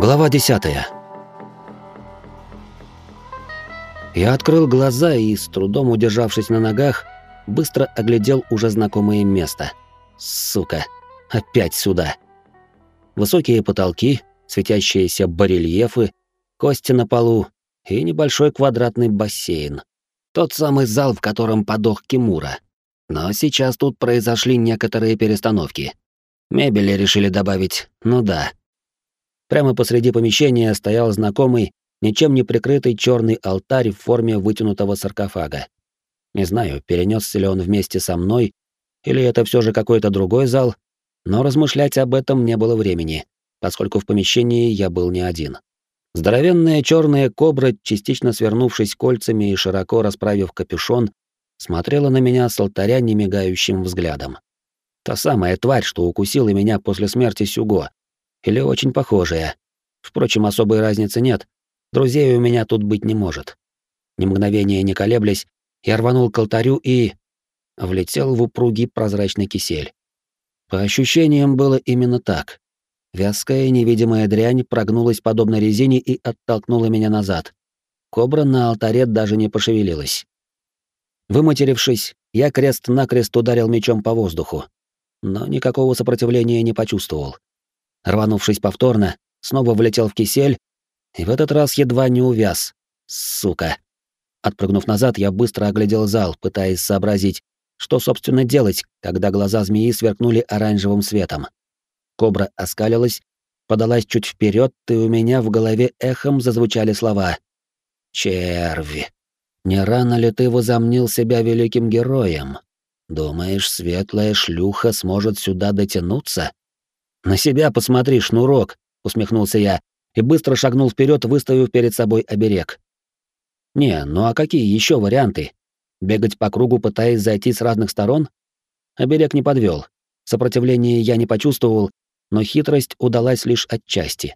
Глава 10. Я открыл глаза и, с трудом удержавшись на ногах, быстро оглядел уже знакомое место. Сука, опять сюда. Высокие потолки, светящиеся барельефы, кости на полу и небольшой квадратный бассейн. Тот самый зал, в котором подох Кимура. Но сейчас тут произошли некоторые перестановки. Мебели решили добавить, ну да. Прямо посреди помещения стоял знакомый, ничем не прикрытый черный алтарь в форме вытянутого саркофага. Не знаю, перенесся ли он вместе со мной, или это все же какой-то другой зал, но размышлять об этом не было времени, поскольку в помещении я был не один. Здоровенная черная кобра, частично свернувшись кольцами и широко расправив капюшон, смотрела на меня с алтаря немигающим взглядом. Та самая тварь, что укусила меня после смерти Сюго. Или очень похожая. Впрочем, особой разницы нет. Друзей у меня тут быть не может. Ни мгновения не колеблясь, я рванул к алтарю и... влетел в упругий прозрачный кисель. По ощущениям было именно так. Вязкая невидимая дрянь прогнулась подобно резине и оттолкнула меня назад. Кобра на алтаре даже не пошевелилась. Выматерившись, я крест-накрест ударил мечом по воздуху но никакого сопротивления не почувствовал. Рванувшись повторно, снова влетел в кисель и в этот раз едва не увяз. Сука. Отпрыгнув назад, я быстро оглядел зал, пытаясь сообразить, что, собственно, делать, когда глаза змеи сверкнули оранжевым светом. Кобра оскалилась, подалась чуть вперед, и у меня в голове эхом зазвучали слова. «Черви, не рано ли ты возомнил себя великим героем? Думаешь, светлая шлюха сможет сюда дотянуться? На себя посмотри, шнурок, усмехнулся я и быстро шагнул вперед, выставив перед собой оберег. Не, ну а какие еще варианты? Бегать по кругу, пытаясь зайти с разных сторон? Оберег не подвел. Сопротивления я не почувствовал, но хитрость удалась лишь отчасти.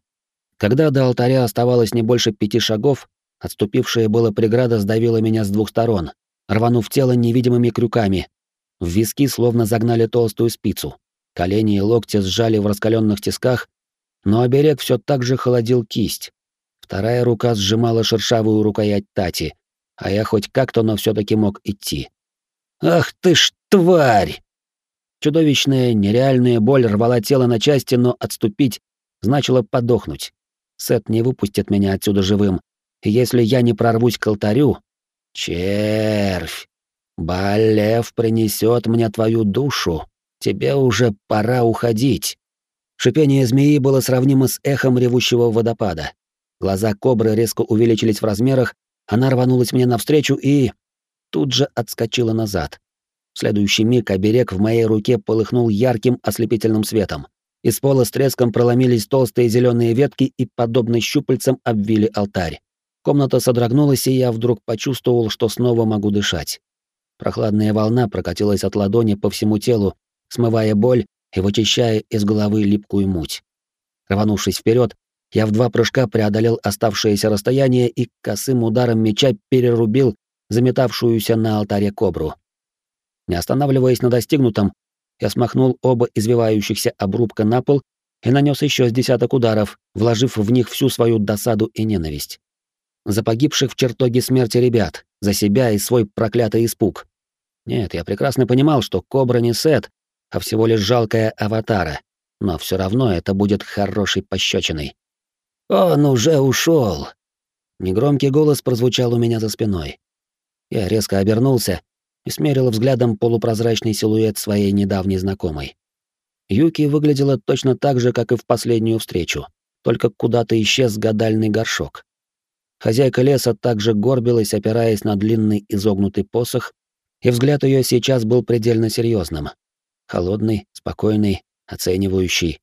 Когда до алтаря оставалось не больше пяти шагов, отступившая была преграда сдавила меня с двух сторон, рванув тело невидимыми крюками, в виски словно загнали толстую спицу. Колени и локти сжали в раскаленных тисках, но оберег все так же холодил кисть. Вторая рука сжимала шершавую рукоять Тати, а я хоть как-то, но все таки мог идти. «Ах ты ж тварь!» Чудовищная, нереальная боль рвала тело на части, но отступить значило подохнуть. Сет не выпустит меня отсюда живым, и если я не прорвусь к алтарю... Червь! Балев принесет мне твою душу. Тебе уже пора уходить. Шипение змеи было сравнимо с эхом ревущего водопада. Глаза кобры резко увеличились в размерах, она рванулась мне навстречу и... тут же отскочила назад. В следующий миг оберег в моей руке полыхнул ярким ослепительным светом. Из пола с треском проломились толстые зеленые ветки и, подобно щупальцам, обвили алтарь. Комната содрогнулась, и я вдруг почувствовал, что снова могу дышать. Прохладная волна прокатилась от ладони по всему телу, смывая боль и вычищая из головы липкую муть. Рванувшись вперед, я в два прыжка преодолел оставшееся расстояние и косым ударом меча перерубил заметавшуюся на алтаре кобру. Не останавливаясь на достигнутом, я смахнул оба извивающихся обрубка на пол и нанес еще с десяток ударов, вложив в них всю свою досаду и ненависть. За погибших в чертоге смерти ребят, за себя и свой проклятый испуг. Нет, я прекрасно понимал, что Кобра не Сет, а всего лишь жалкая аватара, но все равно это будет хорошей пощечиной. «Он уже ушел. Негромкий голос прозвучал у меня за спиной. Я резко обернулся и смерил взглядом полупрозрачный силуэт своей недавней знакомой. Юки выглядела точно так же, как и в последнюю встречу, только куда-то исчез гадальный горшок. Хозяйка леса также горбилась, опираясь на длинный изогнутый посох и взгляд ее сейчас был предельно серьезным. Холодный, спокойный, оценивающий.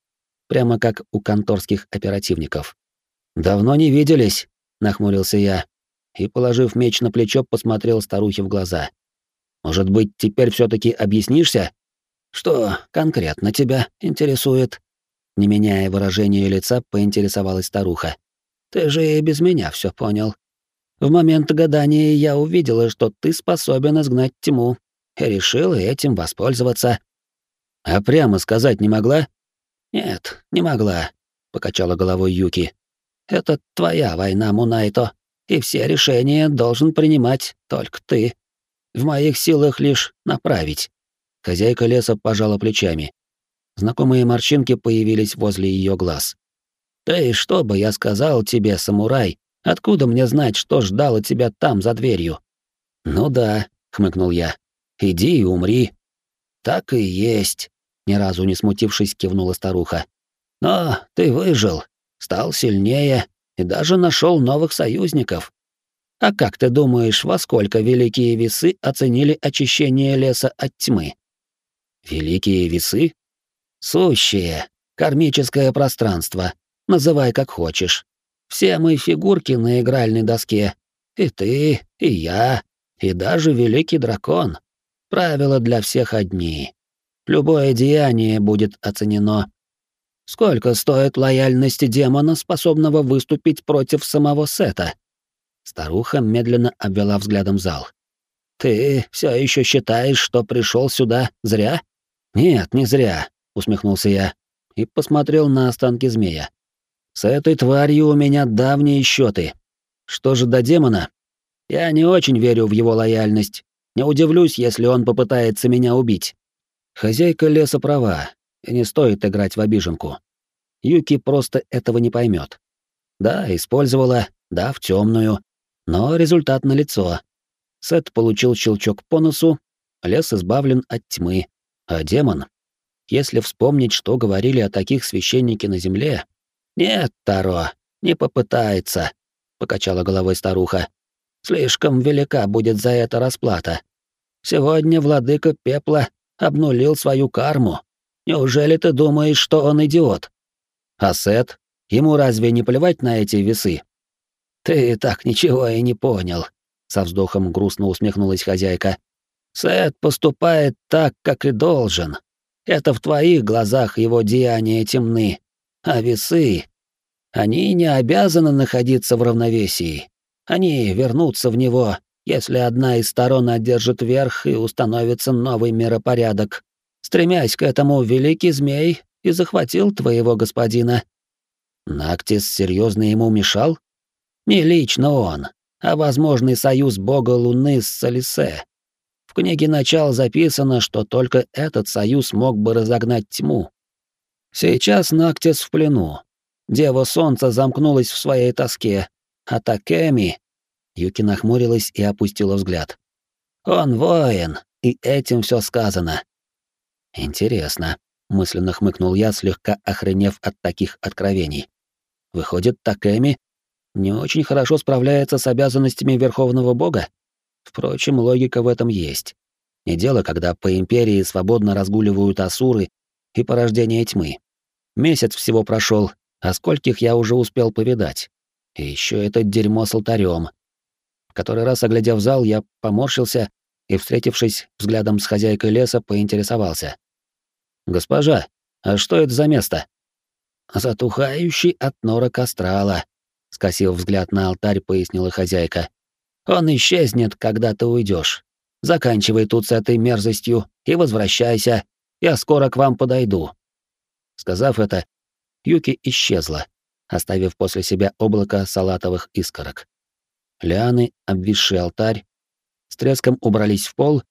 Прямо как у конторских оперативников. «Давно не виделись», — нахмурился я, и, положив меч на плечо, посмотрел старухе в глаза. «Может быть, теперь все таки объяснишься?» «Что конкретно тебя интересует?» Не меняя выражения лица, поинтересовалась старуха. «Ты же и без меня все понял. В момент гадания я увидела, что ты способен изгнать тьму, и решила этим воспользоваться. А прямо сказать не могла? Нет, не могла, покачала головой Юки, Это твоя война, Мунайто, и все решения должен принимать только ты. В моих силах лишь направить. Хозяйка леса пожала плечами. Знакомые морщинки появились возле ее глаз. «Ты что бы я сказал тебе, самурай? Откуда мне знать, что ждало тебя там, за дверью?» «Ну да», — хмыкнул я. «Иди и умри». «Так и есть», — ни разу не смутившись, кивнула старуха. «Но ты выжил, стал сильнее и даже нашел новых союзников. А как ты думаешь, во сколько великие весы оценили очищение леса от тьмы? Великие весы? Сущие, кармическое пространство, называй как хочешь. Все мы фигурки на игральной доске. И ты, и я, и даже великий дракон. Правила для всех одни. Любое деяние будет оценено. Сколько стоит лояльность демона, способного выступить против самого Сета? Старуха медленно обвела взглядом зал. Ты все еще считаешь, что пришел сюда зря? Нет, не зря, усмехнулся я и посмотрел на останки змея. С этой тварью у меня давние счеты. Что же до демона? Я не очень верю в его лояльность. Не удивлюсь, если он попытается меня убить. Хозяйка леса права, и не стоит играть в обиженку. Юки просто этого не поймет. Да, использовала, да, в темную, но результат налицо. Сет получил щелчок по носу, лес избавлен от тьмы, а демон... Если вспомнить, что говорили о таких священнике на земле... Нет, Таро, не попытается, — покачала головой старуха. Слишком велика будет за это расплата. Сегодня владыка пепла обнулил свою карму. Неужели ты думаешь, что он идиот? А Сет? Ему разве не плевать на эти весы? Ты так ничего и не понял, со вздохом грустно усмехнулась хозяйка. Сет поступает так, как и должен. Это в твоих глазах его деяния темны, а весы они не обязаны находиться в равновесии. Они вернутся в него, если одна из сторон одержит верх и установится новый миропорядок. Стремясь к этому, великий змей и захватил твоего господина. Нактис серьезно ему мешал? Не лично он, а возможный союз бога Луны с Солисе. В книге «Начал» записано, что только этот союз мог бы разогнать тьму. Сейчас Нактис в плену. Дева Солнца замкнулась в своей тоске, а Такеми... Юки нахмурилась и опустила взгляд. Он воин, и этим все сказано. Интересно, мысленно хмыкнул я, слегка охренев от таких откровений. Выходит, Такеми не очень хорошо справляется с обязанностями Верховного Бога? Впрочем, логика в этом есть. Не дело, когда по Империи свободно разгуливают асуры и порождение тьмы. Месяц всего прошел, а скольких я уже успел повидать. И еще это дерьмо с алтарем. В который раз, оглядев зал, я поморщился и, встретившись взглядом с хозяйкой леса, поинтересовался. «Госпожа, а что это за место?» «Затухающий от нора астрала», — скосив взгляд на алтарь, пояснила хозяйка. «Он исчезнет, когда ты уйдешь. Заканчивай тут с этой мерзостью и возвращайся. Я скоро к вам подойду». Сказав это, Юки исчезла, оставив после себя облако салатовых искорок. Лианы, обвисший алтарь, с треском убрались в пол,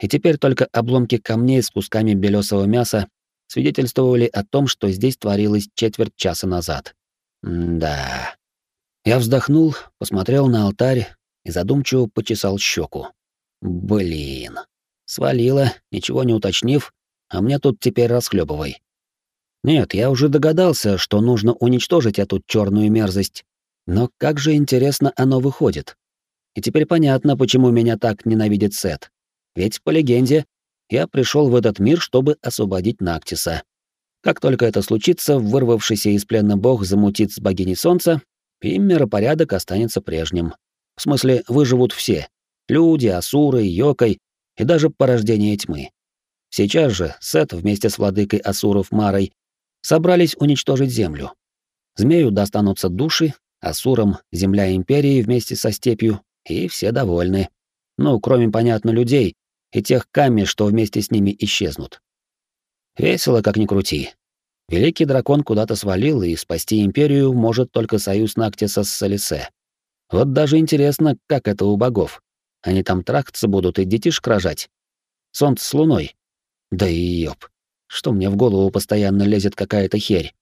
и теперь только обломки камней с кусками белесого мяса свидетельствовали о том, что здесь творилось четверть часа назад. М да. Я вздохнул, посмотрел на алтарь и задумчиво почесал щеку. Блин. Свалила, ничего не уточнив, а мне тут теперь расхлебывай. Нет, я уже догадался, что нужно уничтожить эту черную мерзость. Но как же интересно оно выходит. И теперь понятно, почему меня так ненавидит Сет. Ведь, по легенде, я пришел в этот мир, чтобы освободить Нактиса. Как только это случится, вырвавшийся из плена бог замутит с богиней солнца, и миропорядок останется прежним. В смысле, выживут все. Люди, асуры, йокой и даже порождение тьмы. Сейчас же Сет вместе с владыкой асуров Марой собрались уничтожить Землю. Змею достанутся души, асурам — земля Империи вместе со степью, и все довольны. Ну, кроме, понятно, людей и тех камней, что вместе с ними исчезнут. Весело, как ни крути. Великий дракон куда-то свалил, и спасти империю может только союз Нактиса с Солисе. Вот даже интересно, как это у богов. Они там трахаться будут и детишек рожать. Солнце с луной. Да и ёб. Что мне в голову постоянно лезет какая-то херь.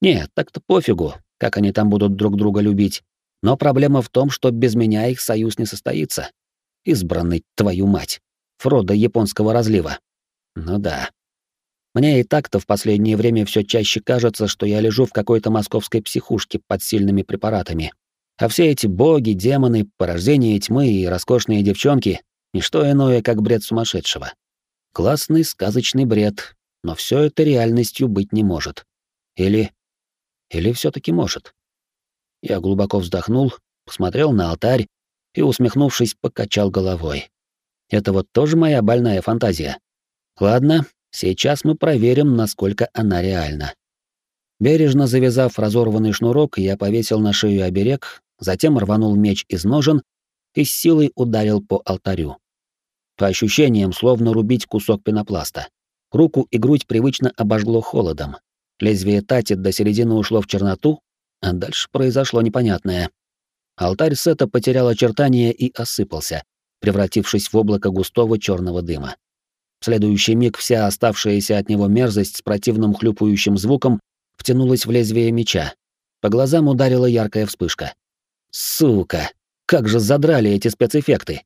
Нет, так-то пофигу, как они там будут друг друга любить. Но проблема в том, что без меня их союз не состоится. Избранный, твою мать. Фродо японского разлива. Ну да. Мне и так-то в последнее время все чаще кажется, что я лежу в какой-то московской психушке под сильными препаратами. А все эти боги, демоны, порождения тьмы и роскошные девчонки — ничто иное, как бред сумасшедшего. Классный сказочный бред, но все это реальностью быть не может. Или... Или все таки может. Я глубоко вздохнул, посмотрел на алтарь и, усмехнувшись, покачал головой. Это вот тоже моя больная фантазия. Ладно, сейчас мы проверим, насколько она реальна. Бережно завязав разорванный шнурок, я повесил на шею оберег, затем рванул меч из ножен и с силой ударил по алтарю. По ощущениям, словно рубить кусок пенопласта. Руку и грудь привычно обожгло холодом. Лезвие тати до середины ушло в черноту, а дальше произошло непонятное. Алтарь Сета потерял очертания и осыпался, превратившись в облако густого черного дыма. В следующий миг вся оставшаяся от него мерзость с противным хлюпающим звуком втянулась в лезвие меча. По глазам ударила яркая вспышка. Сука! Как же задрали эти спецэффекты!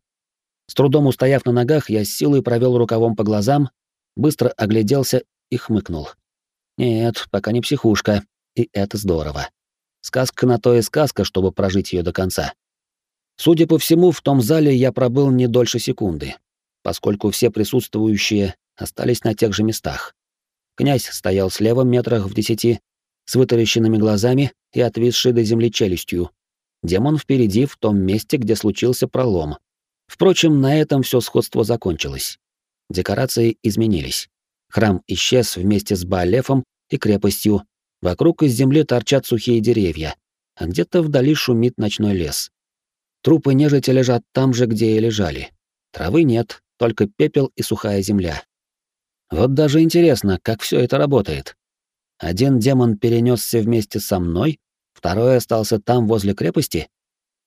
С трудом устояв на ногах, я с силой провел рукавом по глазам, быстро огляделся и хмыкнул. Нет, пока не психушка, и это здорово. Сказка на то и сказка, чтобы прожить ее до конца. Судя по всему, в том зале я пробыл не дольше секунды, поскольку все присутствующие остались на тех же местах. Князь стоял слева метрах в десяти, с вытаращенными глазами и отвисшей до земли челюстью, демон впереди, в том месте, где случился пролом. Впрочем, на этом все сходство закончилось. Декорации изменились. Храм исчез вместе с Баалефом и крепостью. Вокруг из земли торчат сухие деревья, а где-то вдали шумит ночной лес. Трупы нежити лежат там же, где и лежали. Травы нет, только пепел и сухая земля. Вот даже интересно, как все это работает. Один демон перенесся вместе со мной, Второй остался там, возле крепости?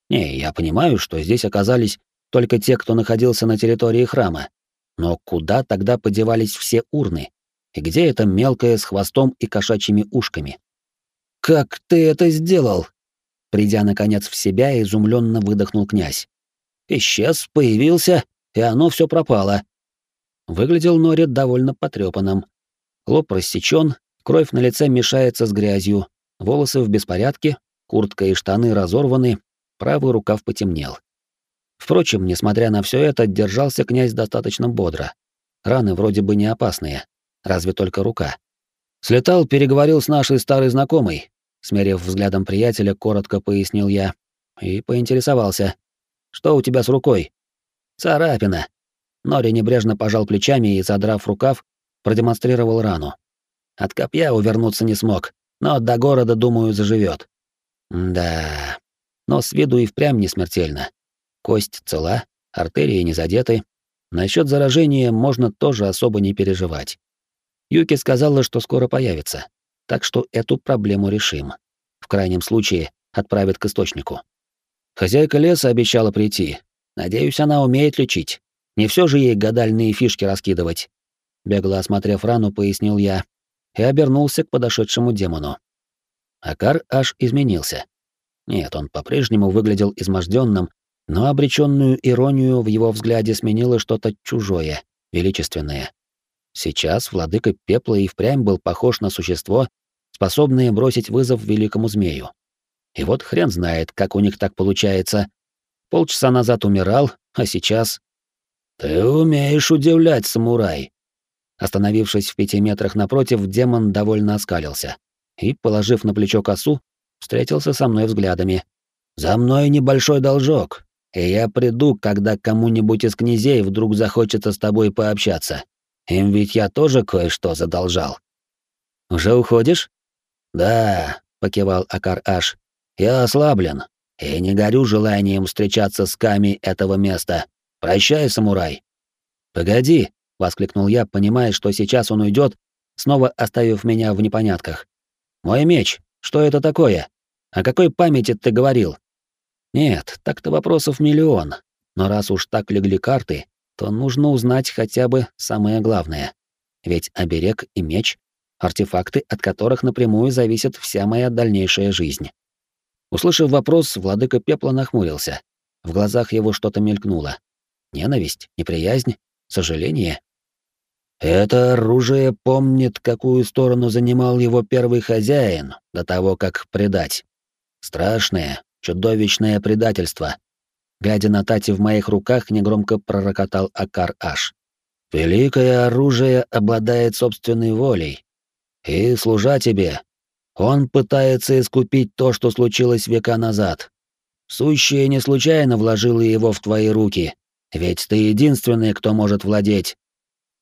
Не, я понимаю, что здесь оказались только те, кто находился на территории храма. Но куда тогда подевались все урны? И где это мелкое с хвостом и кошачьими ушками? «Как ты это сделал?» Придя, наконец, в себя, изумленно выдохнул князь. «Исчез, появился, и оно все пропало». Выглядел Норит довольно потрепанным. Лоб рассечен, кровь на лице мешается с грязью, Волосы в беспорядке, куртка и штаны разорваны, правый рукав потемнел. Впрочем, несмотря на все это, держался князь достаточно бодро. Раны вроде бы не опасные, разве только рука. Слетал, переговорил с нашей старой знакомой, смерив взглядом приятеля, коротко пояснил я и поинтересовался: "Что у тебя с рукой?" "Царапина". Нори небрежно пожал плечами и, задрав рукав, продемонстрировал рану. От копья увернуться не смог, но до города, думаю, заживет. Да, но с виду и впрямь не смертельно. Кость цела, артерии не задеты. Насчет заражения можно тоже особо не переживать. Юки сказала, что скоро появится, так что эту проблему решим. В крайнем случае, отправит к источнику. Хозяйка леса обещала прийти. Надеюсь, она умеет лечить. Не все же ей гадальные фишки раскидывать. Бегло осмотрев рану, пояснил я, и обернулся к подошедшему демону. Акар аж изменился. Нет, он по-прежнему выглядел изможденным, но обреченную иронию в его взгляде сменило что-то чужое, величественное. Сейчас владыка пепла и впрямь был похож на существо, способное бросить вызов великому змею. И вот хрен знает, как у них так получается. Полчаса назад умирал, а сейчас... «Ты умеешь удивлять, самурай», Остановившись в пяти метрах напротив, демон довольно оскалился и, положив на плечо косу, встретился со мной взглядами. «За мной небольшой должок, и я приду, когда кому-нибудь из князей вдруг захочется с тобой пообщаться. Им ведь я тоже кое-что задолжал». «Уже уходишь?» «Да», — покивал Акар-Аш, — «я ослаблен и не горю желанием встречаться с Ками этого места. Прощай, самурай». «Погоди», — воскликнул я, понимая, что сейчас он уйдет, снова оставив меня в непонятках. «Мой меч, что это такое? О какой памяти ты говорил?» «Нет, так-то вопросов миллион, но раз уж так легли карты, то нужно узнать хотя бы самое главное. Ведь оберег и меч — артефакты, от которых напрямую зависит вся моя дальнейшая жизнь». Услышав вопрос, владыка пепла нахмурился. В глазах его что-то мелькнуло. Ненависть, неприязнь, сожаление. Это оружие помнит, какую сторону занимал его первый хозяин до того, как предать. Страшное, чудовищное предательство. Глядя на Тати в моих руках, негромко пророкотал Акар Аш. Великое оружие обладает собственной волей. И, служа тебе, он пытается искупить то, что случилось века назад. Сущее не случайно вложило его в твои руки, ведь ты единственный, кто может владеть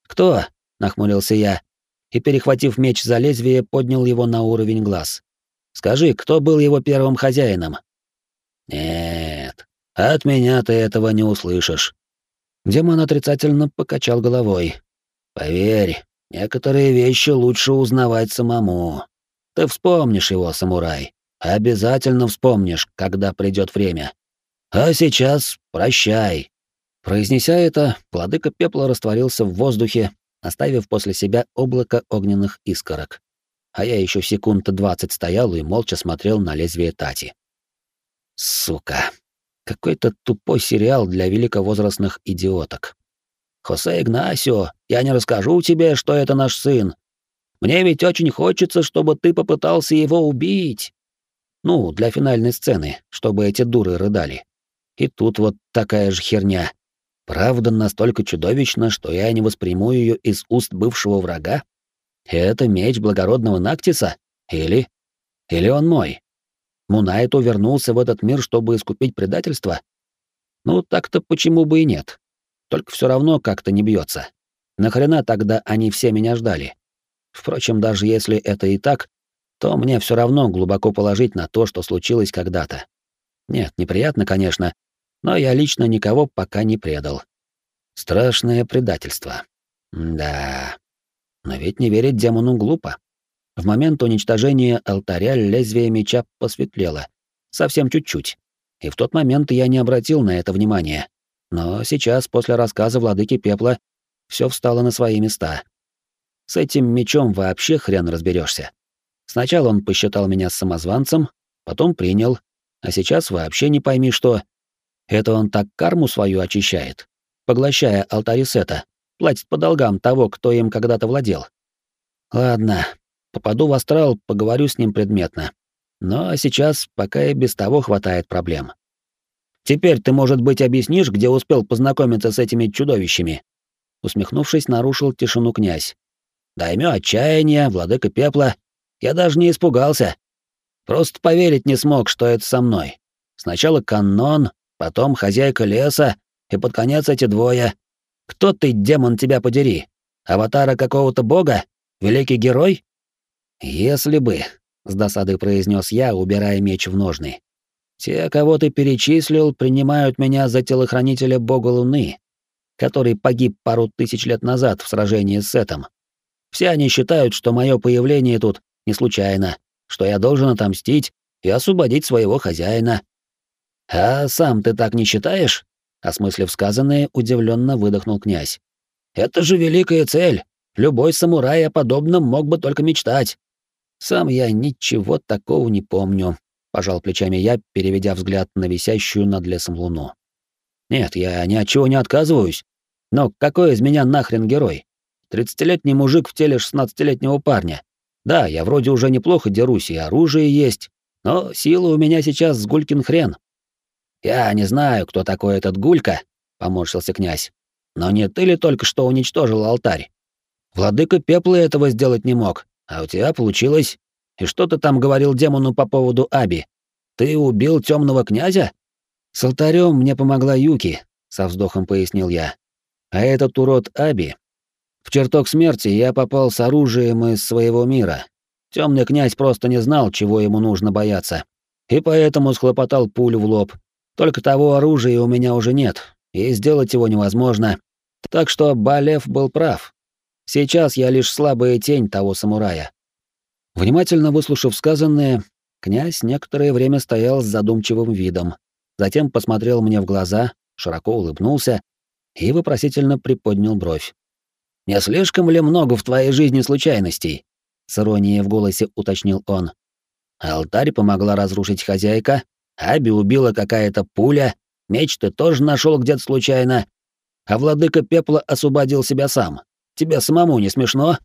«Кто?» — нахмурился я, и, перехватив меч за лезвие, поднял его на уровень глаз. «Скажи, кто был его первым хозяином?» «Нет, от меня ты этого не услышишь». Демон отрицательно покачал головой. «Поверь, некоторые вещи лучше узнавать самому. Ты вспомнишь его, самурай. Обязательно вспомнишь, когда придет время. А сейчас прощай». Произнеся это, владыка пепла растворился в воздухе, оставив после себя облако огненных искорок. А я еще секунд двадцать стоял и молча смотрел на лезвие Тати. Сука. Какой-то тупой сериал для великовозрастных идиоток. «Хосе Игнасио, я не расскажу тебе, что это наш сын. Мне ведь очень хочется, чтобы ты попытался его убить. Ну, для финальной сцены, чтобы эти дуры рыдали. И тут вот такая же херня. Правда настолько чудовищна, что я не восприму ее из уст бывшего врага? Это меч благородного Нактиса? Или... Или он мой? Мунайто вернулся в этот мир, чтобы искупить предательство? Ну, так-то почему бы и нет? Только все равно как-то не бьется. Нахрена тогда они все меня ждали? Впрочем, даже если это и так, то мне все равно глубоко положить на то, что случилось когда-то. Нет, неприятно, конечно, но я лично никого пока не предал. Страшное предательство. Да. Но ведь не верить демону глупо. В момент уничтожения алтаря лезвие меча посветлело. Совсем чуть-чуть. И в тот момент я не обратил на это внимания. Но сейчас, после рассказа владыки пепла, все встало на свои места. С этим мечом вообще хрен разберешься. Сначала он посчитал меня самозванцем, потом принял, а сейчас вообще не пойми что. Это он так карму свою очищает, поглощая алтари сета, платит по долгам того, кто им когда-то владел. Ладно, попаду в астрал, поговорю с ним предметно. Но сейчас пока и без того хватает проблем. Теперь ты, может быть, объяснишь, где успел познакомиться с этими чудовищами?» Усмехнувшись, нарушил тишину князь. «Даймё отчаяния, владыка пепла. Я даже не испугался. Просто поверить не смог, что это со мной. Сначала канон, потом хозяйка леса, и под конец эти двое. Кто ты, демон, тебя подери? Аватара какого-то бога? Великий герой? Если бы, с досадой произнес я, убирая меч в ножны. Те, кого ты перечислил, принимают меня за телохранителя бога Луны, который погиб пару тысяч лет назад в сражении с Сетом. Все они считают, что мое появление тут не случайно, что я должен отомстить и освободить своего хозяина. «А сам ты так не считаешь?» Осмыслив сказанное, удивленно выдохнул князь. «Это же великая цель. Любой самурай о подобном мог бы только мечтать». «Сам я ничего такого не помню», — пожал плечами я, переведя взгляд на висящую над лесом луну. «Нет, я ни от чего не отказываюсь. Но какой из меня нахрен герой? Тридцатилетний мужик в теле шестнадцатилетнего парня. Да, я вроде уже неплохо дерусь, и оружие есть, но сила у меня сейчас с гулькин хрен. «Я не знаю, кто такой этот Гулька», — поморщился князь. «Но не ты ли только что уничтожил алтарь? Владыка пепла этого сделать не мог, а у тебя получилось. И что ты там говорил демону по поводу Аби? Ты убил темного князя?» «С алтарем мне помогла Юки», — со вздохом пояснил я. «А этот урод Аби...» В чертог смерти я попал с оружием из своего мира. Темный князь просто не знал, чего ему нужно бояться, и поэтому схлопотал пулю в лоб, только того оружия у меня уже нет, и сделать его невозможно. Так что Балев был прав. Сейчас я лишь слабая тень того самурая. Внимательно выслушав сказанное, князь некоторое время стоял с задумчивым видом, затем посмотрел мне в глаза, широко улыбнулся и вопросительно приподнял бровь. «Не слишком ли много в твоей жизни случайностей?» — с иронией в голосе уточнил он. «Алтарь помогла разрушить хозяйка, Аби убила какая-то пуля, меч ты тоже нашел где-то случайно, а владыка пепла освободил себя сам. Тебе самому не смешно?»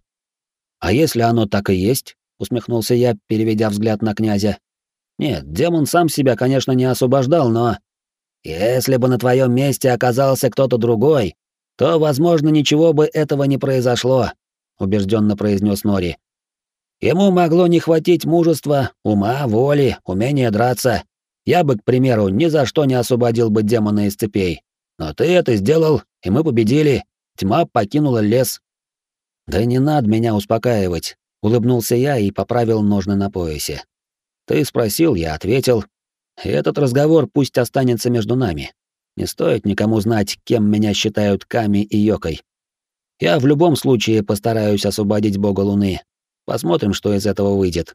«А если оно так и есть?» — усмехнулся я, переведя взгляд на князя. «Нет, демон сам себя, конечно, не освобождал, но...» «Если бы на твоем месте оказался кто-то другой, то, возможно, ничего бы этого не произошло», — убежденно произнес Нори. «Ему могло не хватить мужества, ума, воли, умения драться. Я бы, к примеру, ни за что не освободил бы демона из цепей. Но ты это сделал, и мы победили. Тьма покинула лес. Да не надо меня успокаивать, улыбнулся я и поправил ножны на поясе. Ты спросил, я ответил. Этот разговор пусть останется между нами. Не стоит никому знать, кем меня считают Ками и Йокой. Я в любом случае постараюсь освободить бога Луны. Посмотрим, что из этого выйдет.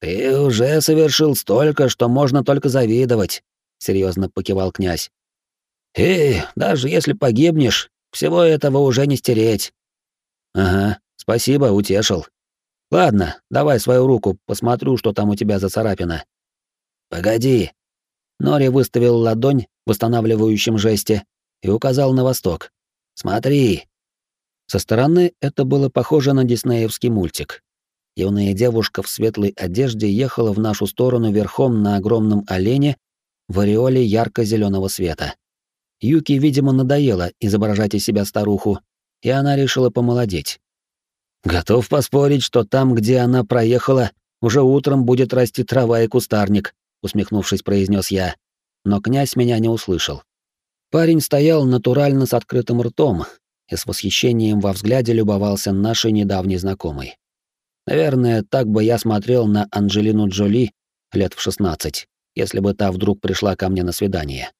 Ты уже совершил столько, что можно только завидовать, серьезно покивал князь. И даже если погибнешь, всего этого уже не стереть. Ага, спасибо, утешил. Ладно, давай свою руку, посмотрю, что там у тебя за царапина. Погоди. Нори выставил ладонь в восстанавливающем жесте и указал на восток. Смотри. Со стороны это было похоже на диснеевский мультик. Юная девушка в светлой одежде ехала в нашу сторону верхом на огромном олене в ореоле ярко зеленого света. Юки, видимо, надоело изображать из себя старуху, и она решила помолодеть. Готов поспорить, что там, где она проехала, уже утром будет расти трава и кустарник, усмехнувшись, произнес я. Но князь меня не услышал. Парень стоял натурально с открытым ртом и с восхищением во взгляде любовался нашей недавней знакомой. Наверное, так бы я смотрел на Анджелину Джоли лет в 16, если бы та вдруг пришла ко мне на свидание.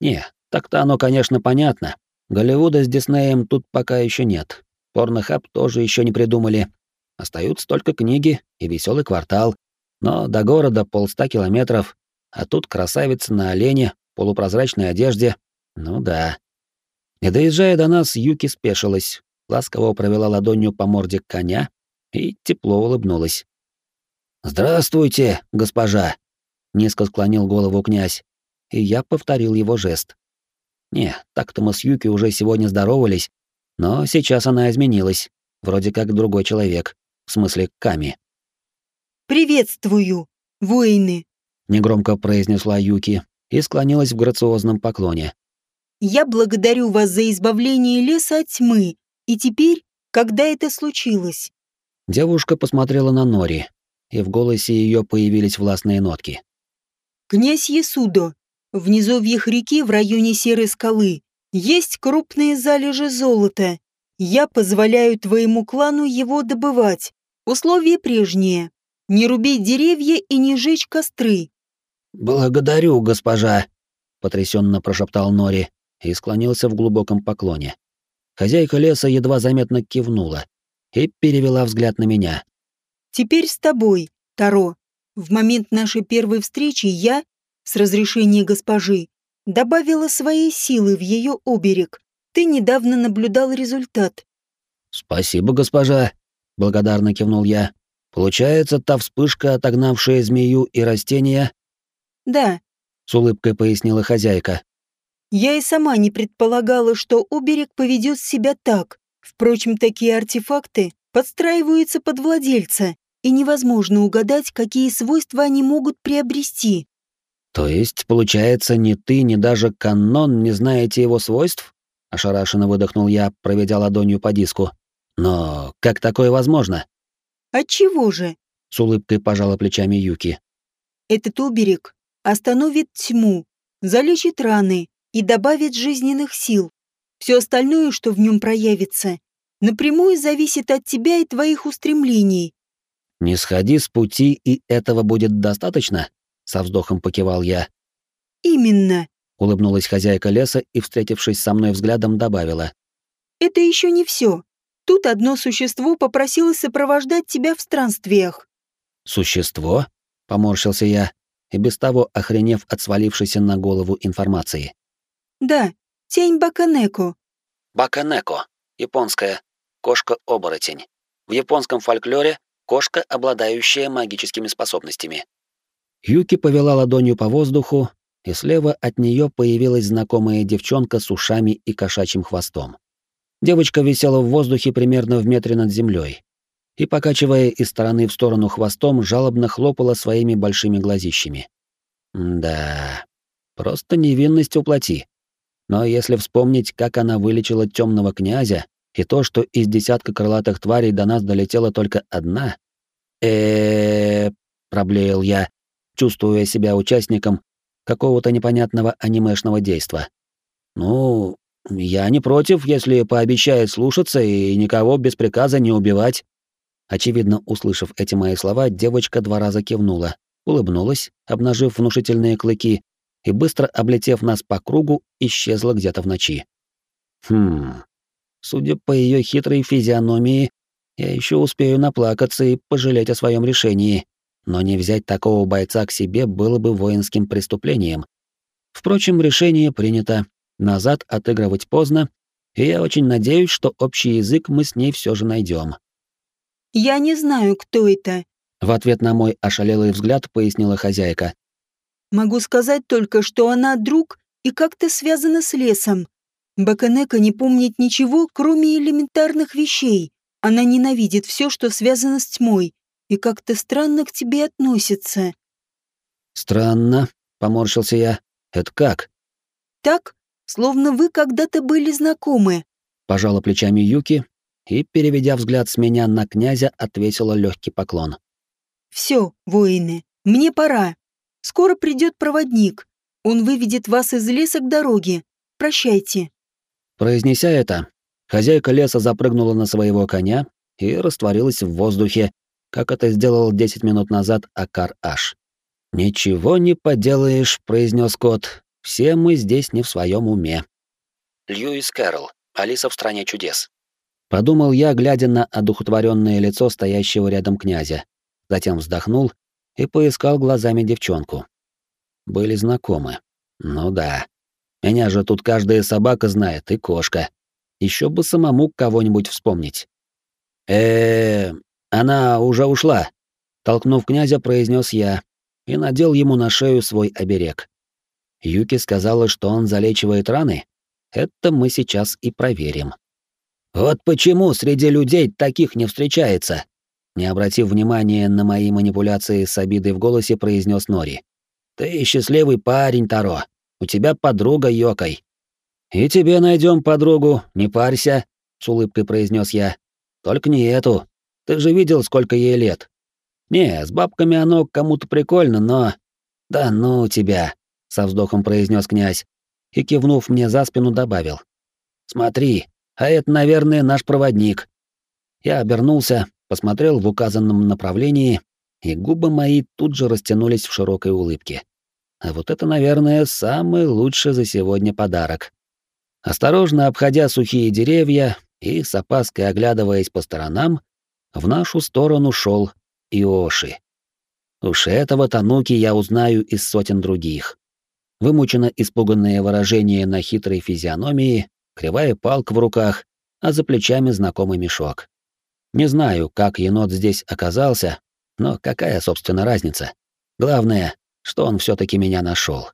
Не, так-то оно, конечно, понятно. Голливуда с Диснеем тут пока еще нет. Порнохаб тоже еще не придумали. Остаются только книги и веселый квартал. Но до города полста километров, а тут красавица на олене, полупрозрачной одежде. Ну да. Не доезжая до нас, Юки спешилась, ласково провела ладонью по морде коня и тепло улыбнулась. «Здравствуйте, госпожа!» — низко склонил голову князь, и я повторил его жест. Не, так-то мы с Юки уже сегодня здоровались, но сейчас она изменилась, вроде как другой человек, в смысле Ками. «Приветствую, воины!» — негромко произнесла Юки и склонилась в грациозном поклоне. «Я благодарю вас за избавление леса от тьмы, и теперь, когда это случилось?» Девушка посмотрела на Нори, и в голосе ее появились властные нотки. «Князь Ясудо, в низовьях реки в районе Серой скалы есть крупные залежи золота. Я позволяю твоему клану его добывать. Условия прежние. Не рубить деревья и не жечь костры. Благодарю, госпожа, потрясенно прошептал Нори и склонился в глубоком поклоне. Хозяйка леса едва заметно кивнула и перевела взгляд на меня. Теперь с тобой, Таро. В момент нашей первой встречи я с разрешения госпожи, добавила своей силы в ее оберег. Ты недавно наблюдал результат. Спасибо, госпожа, благодарно кивнул я. Получается, та вспышка, отогнавшая змею и растения? Да, с улыбкой пояснила хозяйка. Я и сама не предполагала, что оберег поведет себя так. Впрочем, такие артефакты подстраиваются под владельца, и невозможно угадать, какие свойства они могут приобрести. То есть, получается, ни ты, ни даже канон не знаете его свойств? Ошарашенно выдохнул я, проведя ладонью по диску. Но как такое возможно? Отчего же? С улыбкой пожала плечами Юки. Этот уберег остановит тьму, залечит раны и добавит жизненных сил. Все остальное, что в нем проявится, напрямую зависит от тебя и твоих устремлений. Не сходи с пути, и этого будет достаточно? Со вздохом покивал я. Именно, улыбнулась хозяйка леса и, встретившись со мной взглядом, добавила: Это еще не все. Тут одно существо попросилось сопровождать тебя в странствиях. Существо? Поморщился я, и без того охренев от свалившейся на голову информации. Да, тень Баканеко. Баканеко. Японская. Кошка-оборотень. В японском фольклоре кошка, обладающая магическими способностями. Юки повела ладонью по воздуху, и слева от нее появилась знакомая девчонка с ушами и кошачьим хвостом. Девочка висела в воздухе примерно в метре над землей и, покачивая из стороны в сторону хвостом, жалобно хлопала своими большими глазищами. Да, просто невинность уплати. Но если вспомнить, как она вылечила темного князя, и то, что из десятка крылатых тварей до нас долетела только одна, э, проблеял я, чувствуя себя участником какого-то непонятного анимешного действа. Ну, я не против, если пообещает слушаться и никого без приказа не убивать. Очевидно, услышав эти мои слова, девочка два раза кивнула, улыбнулась, обнажив внушительные клыки, и быстро облетев нас по кругу, исчезла где-то в ночи. Хм. Судя по ее хитрой физиономии, я еще успею наплакаться и пожалеть о своем решении, но не взять такого бойца к себе было бы воинским преступлением. Впрочем, решение принято, назад отыгрывать поздно, и я очень надеюсь, что общий язык мы с ней все же найдем. «Я не знаю, кто это», — в ответ на мой ошалелый взгляд пояснила хозяйка. «Могу сказать только, что она друг и как-то связана с лесом. Баканека не помнит ничего, кроме элементарных вещей. Она ненавидит все, что связано с тьмой, и как-то странно к тебе относится». «Странно», — поморщился я. «Это как?» «Так, словно вы когда-то были знакомы. Пожала плечами Юки и, переведя взгляд с меня на князя, ответила легкий поклон. Все, воины, мне пора. Скоро придет проводник. Он выведет вас из леса к дороге. Прощайте. Произнеся это, хозяйка леса запрыгнула на своего коня и растворилась в воздухе, как это сделал десять минут назад Акар Аш. «Ничего не поделаешь», — произнес кот, все мы здесь не в своем уме. Льюис Кэрролл. Алиса в стране чудес. Подумал я, глядя на одухотворенное лицо стоящего рядом князя. Затем вздохнул и поискал глазами девчонку. Были знакомы. Ну да. Меня же тут каждая собака знает и кошка. Еще бы самому кого-нибудь вспомнить. э, она уже ушла. Толкнув князя, произнес я и надел ему на шею свой оберег. Юки сказала, что он залечивает раны? Это мы сейчас и проверим. Вот почему среди людей таких не встречается. Не обратив внимания на мои манипуляции с обидой в голосе, произнес Нори. Ты счастливый парень, Таро. У тебя подруга Йокой. И тебе найдем подругу, не парься, с улыбкой произнес я. Только не эту. Ты же видел, сколько ей лет. Не, с бабками оно кому-то прикольно, но... Да ну тебя со вздохом произнес князь и, кивнув мне за спину, добавил. «Смотри, а это, наверное, наш проводник». Я обернулся, посмотрел в указанном направлении, и губы мои тут же растянулись в широкой улыбке. А вот это, наверное, самый лучший за сегодня подарок. Осторожно обходя сухие деревья и с опаской оглядываясь по сторонам, в нашу сторону шел Иоши. Уж этого Тануки я узнаю из сотен других вымучено испуганное выражение на хитрой физиономии, кривая палка в руках, а за плечами знакомый мешок. Не знаю, как енот здесь оказался, но какая, собственно, разница? Главное, что он все таки меня нашел.